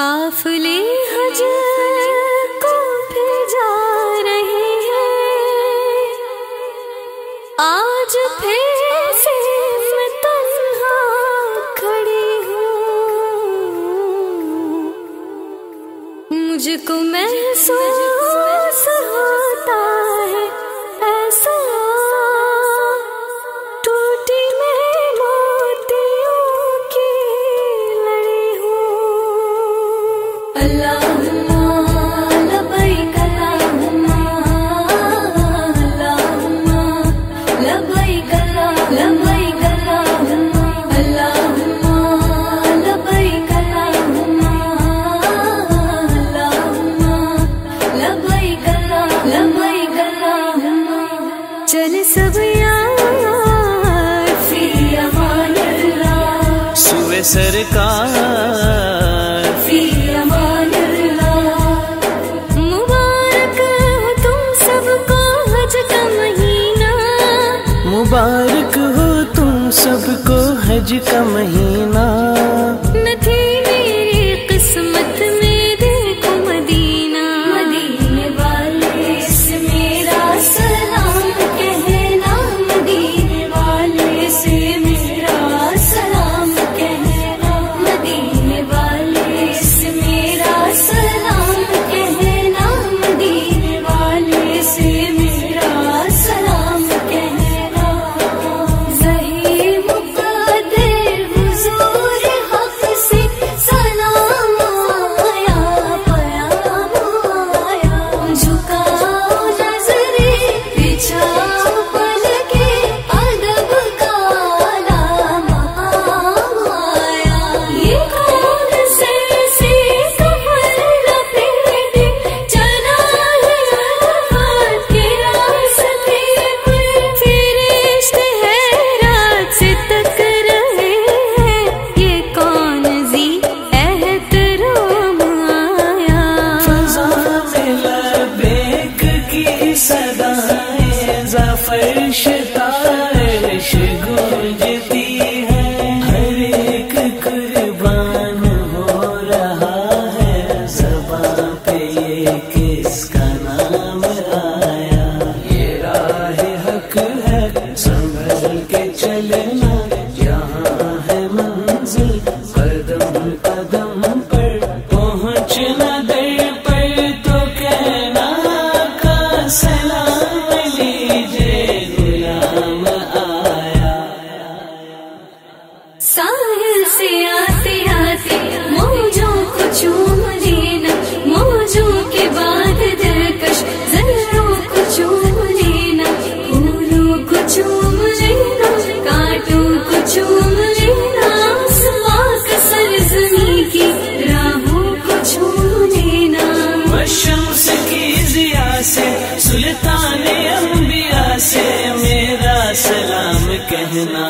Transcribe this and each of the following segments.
काफले हज को जा रहे हैं। आज फिर सरकार। मुबारक हो तुम सबको हज का महीना। मुबारक हो तुम सबको हज का महीना। संभल के चलना यहाँ है मंजिल। कदम कदम पर पहुँचना दर पर तो कहना आया। कहना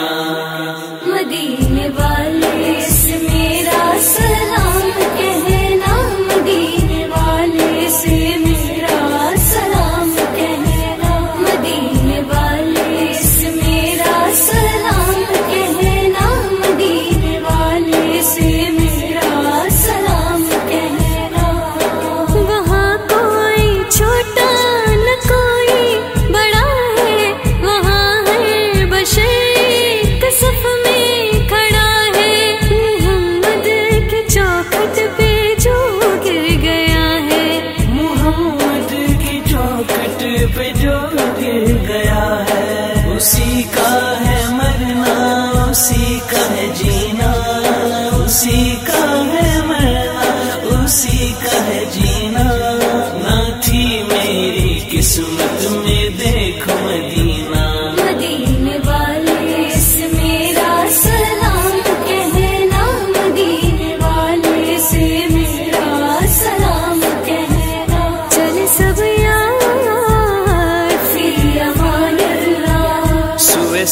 मदीने वाले से मेरा सर देखो मदीना। मदीने मेरा सलाम कहना मदीने वाले मेरा सलाम चल सब यार फिर अमान सुबह